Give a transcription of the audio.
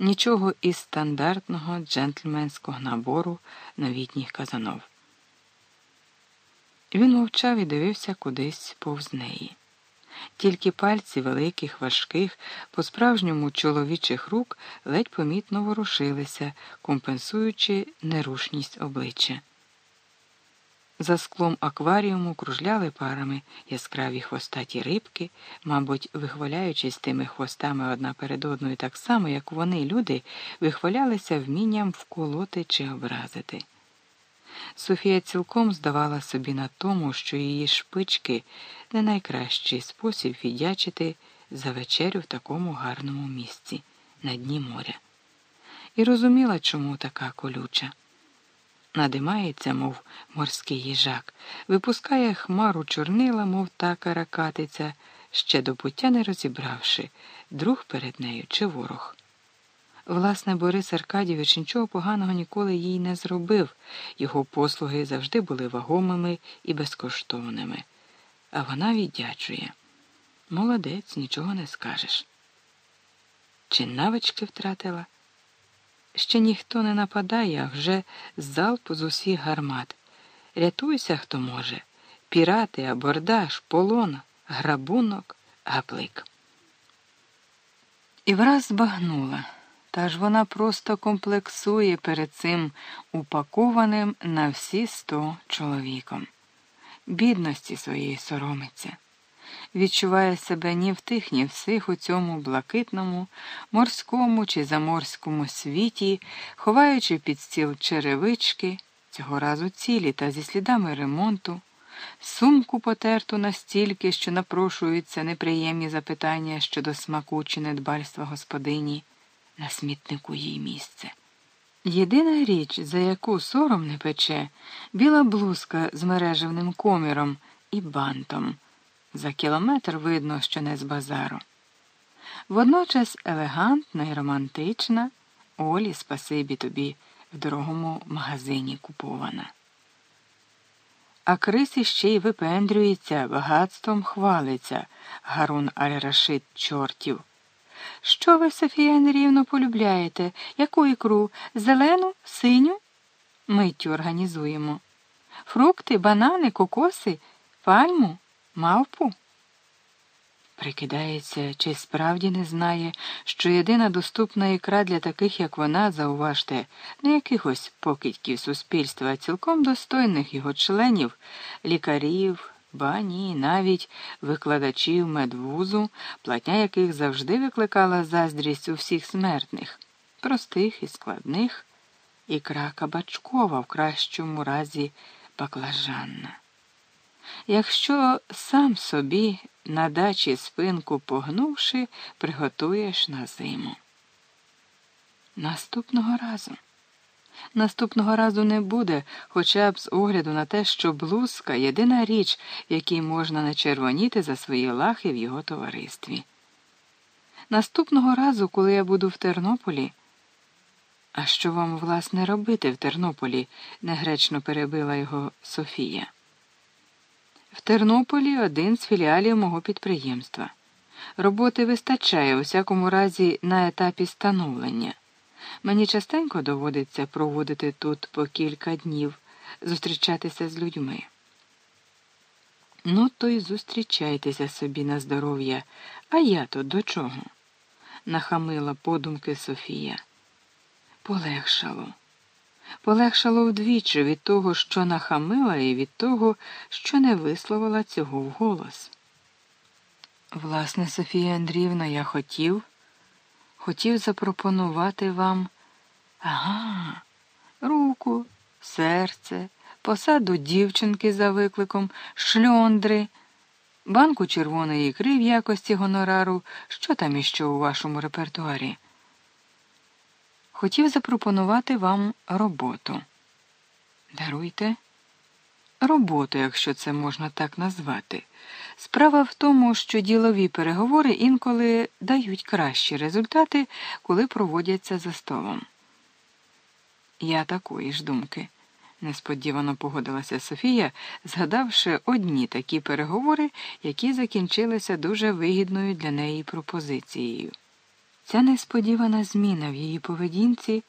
нічого із стандартного джентльменського набору новітніх казанов. Він мовчав і дивився кудись повз неї. Тільки пальці великих, важких, по справжньому чоловічих рук ледь помітно ворушилися, компенсуючи нерушність обличчя. За склом акваріуму кружляли парами яскраві хвостаті рибки, мабуть, вихваляючись тими хвостами одна перед одною так само, як вони, люди, вихвалялися вмінням вколоти чи образити. Софія цілком здавала собі на тому, що її шпички не найкращий спосіб віддячити за вечерю в такому гарному місці на дні моря, і розуміла, чому така колюча. Надимається, мов морський їжак, випускає хмару чорнила, мов та каракатиця, ще до пуття не розібравши, друг перед нею чи ворог. Власне, Борис Аркадійович нічого поганого ніколи їй не зробив, його послуги завжди були вагомими і безкоштовними. А вона віддячує. Молодець, нічого не скажеш. Чи навички втратила? Ще ніхто не нападає, а вже залп з усіх гармат. Рятуйся, хто може. Пірати, абордаж, полон, грабунок, гаплик. І враз збагнула. Та ж вона просто комплексує перед цим упакованим на всі сто чоловіком. Бідності своєї соромиться, відчуває себе ні в тих, ні в сих у цьому блакитному, морському чи заморському світі, ховаючи під стіл черевички, цього разу цілі та зі слідами ремонту, сумку потерту настільки, що напрошуються неприємні запитання щодо смаку чи недбальства господині на смітнику їй місце. Єдина річ, за яку сором не пече, біла блузка з мережевним коміром і бантом. За кілометр видно, що не з базару. Водночас елегантна і романтична, Олі, спасибі тобі, в дорогому магазині купована. А Крис іще й випендрюється, багатством хвалиться, Гарун Аль-Рашид чортів. Що ви, Софія Андріївно, полюбляєте? Яку ікру? Зелену, синю? Миттю організуємо. Фрукти, банани, кокоси, пальму, мавпу. Прикидається, чи справді не знає, що єдина доступна ікра для таких, як вона, зауважте, не якихось покидьків суспільства, а цілком достойних його членів, лікарів ба ні, навіть викладачів медвузу, платня яких завжди викликала заздрість у всіх смертних, простих і складних, ікра кабачкова в кращому разі баклажанна. Якщо сам собі на дачі спинку погнувши, приготуєш на зиму. Наступного разу. Наступного разу не буде, хоча б з огляду на те, що блузка єдина річ, якій можна не червоніти за свої лахи в його товаристві. Наступного разу, коли я буду в Тернополі. А що вам, власне, робити в Тернополі? негречно перебила його Софія. В Тернополі один з філіалів мого підприємства. Роботи вистачає, у всякому разі, на етапі становлення. Мені частенько доводиться проводити тут по кілька днів, зустрічатися з людьми. Ну, то й зустрічайтеся собі на здоров'я, а я то до чого? нахамила подумки Софія. Полегшало. Полегшало вдвічі від того, що нахамила, і від того, що не висловила цього вголос. Власне, Софія Андріївна, я хотів хотів запропонувати вам ага, руку, серце, посаду дівчинки за викликом, шльондри, банку червоної ікри в якості гонорару, що там іще у вашому репертуарі. Хотів запропонувати вам роботу. Даруйте роботу, якщо це можна так назвати. Справа в тому, що ділові переговори інколи дають кращі результати, коли проводяться за столом. Я такої ж думки, несподівано погодилася Софія, згадавши одні такі переговори, які закінчилися дуже вигідною для неї пропозицією. Ця несподівана зміна в її поведінці